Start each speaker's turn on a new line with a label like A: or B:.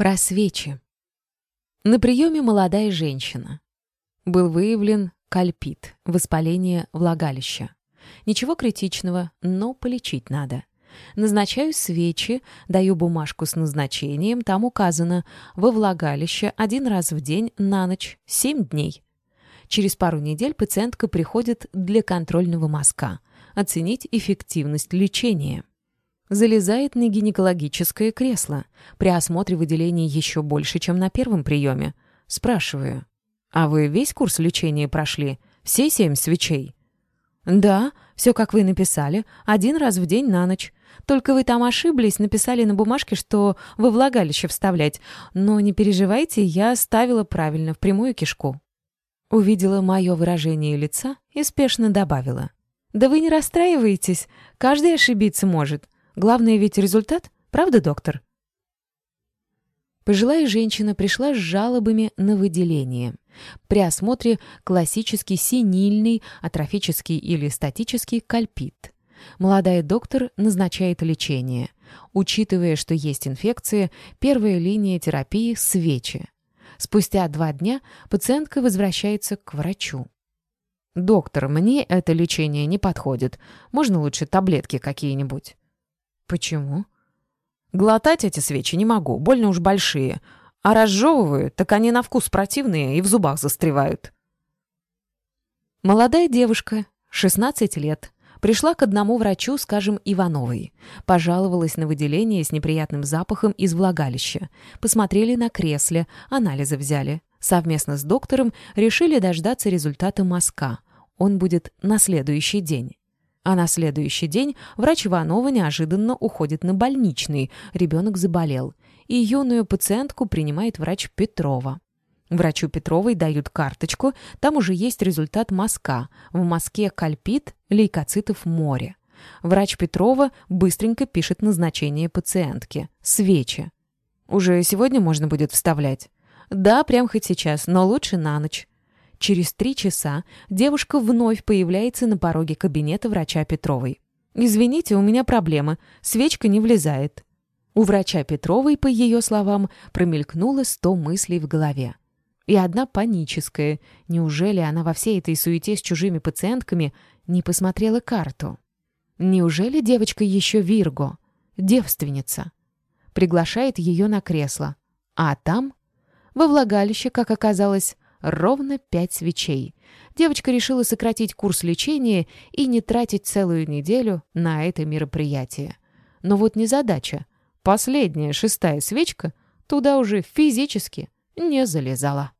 A: Про свечи. На приеме молодая женщина. Был выявлен кальпит, воспаление влагалища. Ничего критичного, но полечить надо. Назначаю свечи, даю бумажку с назначением, там указано во влагалище один раз в день на ночь, 7 дней. Через пару недель пациентка приходит для контрольного мазка, оценить эффективность лечения. Залезает на гинекологическое кресло. При осмотре выделений еще больше, чем на первом приеме. Спрашиваю, «А вы весь курс лечения прошли? Все семь свечей?» «Да, все как вы написали, один раз в день на ночь. Только вы там ошиблись, написали на бумажке, что во влагалище вставлять. Но не переживайте, я ставила правильно, в прямую кишку». Увидела мое выражение лица и спешно добавила. «Да вы не расстраивайтесь, каждый ошибиться может. Главное ведь результат, правда, доктор?» Пожилая женщина пришла с жалобами на выделение. При осмотре классический синильный, атрофический или статический кальпит. Молодая доктор назначает лечение. Учитывая, что есть инфекция, первая линия терапии – свечи. Спустя два дня пациентка возвращается к врачу. «Доктор, мне это лечение не подходит. Можно лучше таблетки какие-нибудь?» «Почему?» «Глотать эти свечи не могу, больно уж большие. А разжевываю, так они на вкус противные и в зубах застревают». Молодая девушка, 16 лет, пришла к одному врачу, скажем, Ивановой. Пожаловалась на выделение с неприятным запахом из влагалища. Посмотрели на кресле, анализы взяли. Совместно с доктором решили дождаться результата мазка. Он будет на следующий день. А на следующий день врач Иванова неожиданно уходит на больничный, ребенок заболел, и юную пациентку принимает врач Петрова. Врачу Петровой дают карточку, там уже есть результат мазка. В мазке кальпит, лейкоцитов море. Врач Петрова быстренько пишет назначение пациентки. Свечи. Уже сегодня можно будет вставлять? Да, прям хоть сейчас, но лучше на ночь. Через три часа девушка вновь появляется на пороге кабинета врача Петровой. «Извините, у меня проблемы. Свечка не влезает». У врача Петровой, по ее словам, промелькнуло сто мыслей в голове. И одна паническая. Неужели она во всей этой суете с чужими пациентками не посмотрела карту? Неужели девочка еще Вирго? Девственница. Приглашает ее на кресло. А там, во влагалище, как оказалось, Ровно пять свечей. Девочка решила сократить курс лечения и не тратить целую неделю на это мероприятие. Но вот незадача. Последняя, шестая свечка туда уже физически не залезала.